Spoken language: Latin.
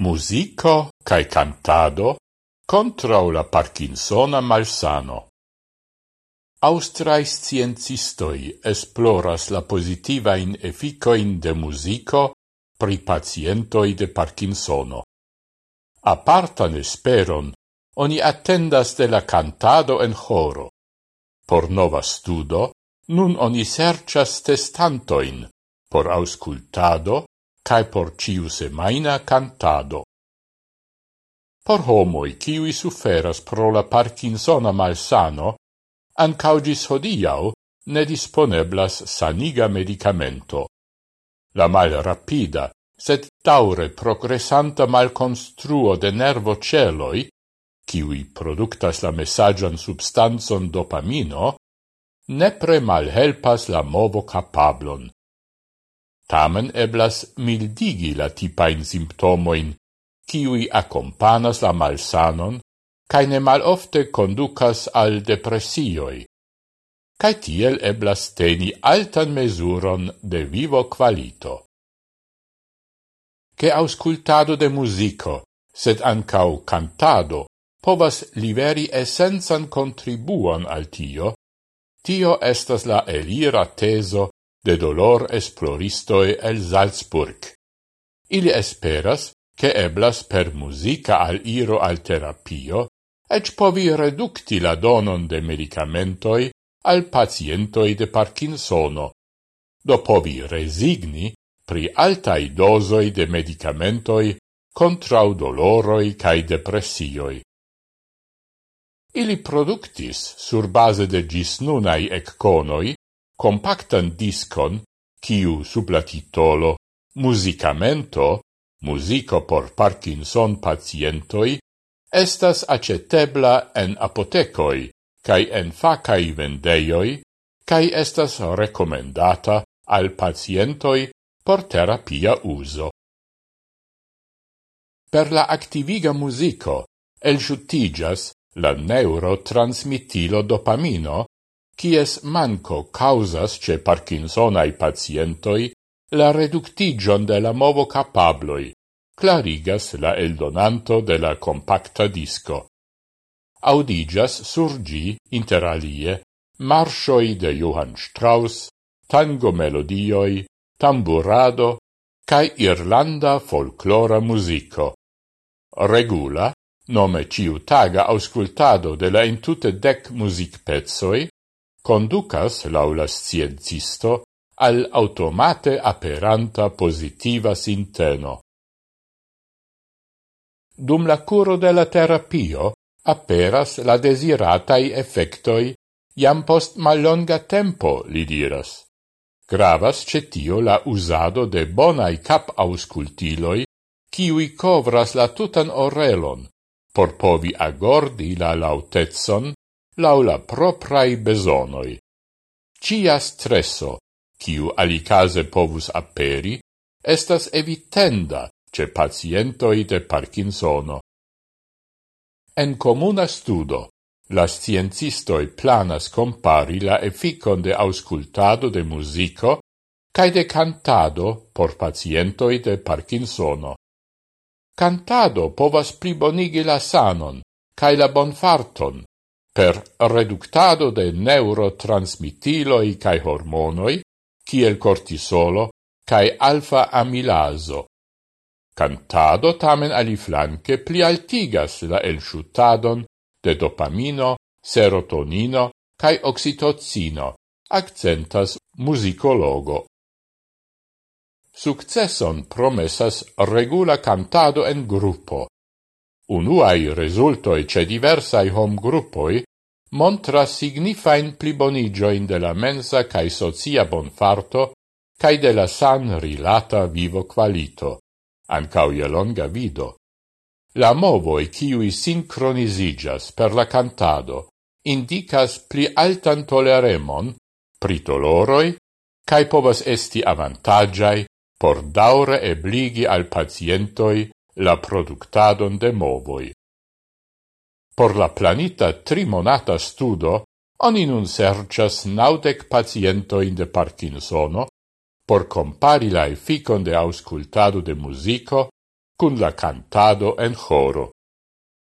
musico cae cantado contra la Parkinsona malsano. Austrai sciencistoi esploras la positiva in efficoin de musico pri pacientoi de Parkinsono. Apartan esperon oni attendas de la cantado en choro. Por nova studo, nun oni serchas testantoin, por auscultado, cae por ciu semaina cantado. Por homoi ciui suferas pro la Parkinsona malsano, ancaugis hodiau ne disponeblas saniga medicamento. La mal rapida, sed taure progressanta mal construo de nervo celoi, ciui productas la messagian substanzon dopamino, nepre malhelpas la movo capablon. Tamen eblas mildigi la tipain simptomoin, kiui accompanas la malsanon, cae ne malofte conducas al depressioi. Cae tiel eblas teni altan mesuron de vivo qualito. Che auscultado de musico, sed ancau cantado, povas liveri essenzan contribuon al tio, tio estas la elira teso de dolor esploristoi el Salzburg. Ili esperas che eblas per musica al iro al terapio, ec povi reducti la donon de medicamentoi al pacientoi de Parkinsono, do povi resigni pri altai dosoi de medicamentoi contrau doloroi cae depressioi. Ili productis, sur base de gis nunai ecconoi, compactan discon, quiu sub la titolo Musicamento, musico por Parkinson pacientoi, estas acetebla en apotecoi, cae en facai vendeioi, cae estas recomendata al pacientoi por terapia uso. Per la activiga musico, el la neurotransmitilo dopamino, cies manco causas ce Parkinsonai pacientoi la reductigion de la movo capabloi, clarigas la eldonanto de la compacta disco. Audigas surgi, interalie, marshoi de Johann Strauss, tango melodioi, tamburado, cae Irlanda folclora musico. Regula, nome ciutaga auscultado de la intute dec music pezzoi, conducas, laula scientisto, al automate aperanta positiva sinteno. Dum la curo de la terapio aperas la desiratai effectoi iam post mallonga tempo, li diras. Gravas cetio la usado de bonai cap auscultiloi, ciui covras la tutan orelon, por povi agordi la lautetson laula proprai besonoi. Cia stresso, ciu alicase povus aperi, estas evitenda ce pacientoi de Parkinsono. En comuna studo, la sciencistoi planas compari la efficon de auscultado de musico cae de cantado por pacientoi de Parkinsono. Cantado povas plibonigi la sanon cae la bonfarton, per reductado de neurotransmitiloi cae hormonoi, ciel cortisolo cae alfa-amilaso. Cantado tamen aliflanque pli altigas la elshutadon de dopamino, serotonino cae oxitocino, accentas musicologo. Successon promesas regula cantado en gruppo, Unuai resultoi ce diversai hom gruppoi montra signifain plibonigioin de la mensa cae socia bonfarto cae de la san rilata vivo qualito, ancau je longa vido. La movoi ciui sincronisigas per la cantado indicas pli altan toleremon pritoloroi cae povas esti avantagiai por daure ebligi al pacientoi la productadon de movoi. Por la planita trimonata studo, oni nun sercias naudec pacientoin de Parkinsono por compari la efficon de auscultado de musico cun la cantado en choro.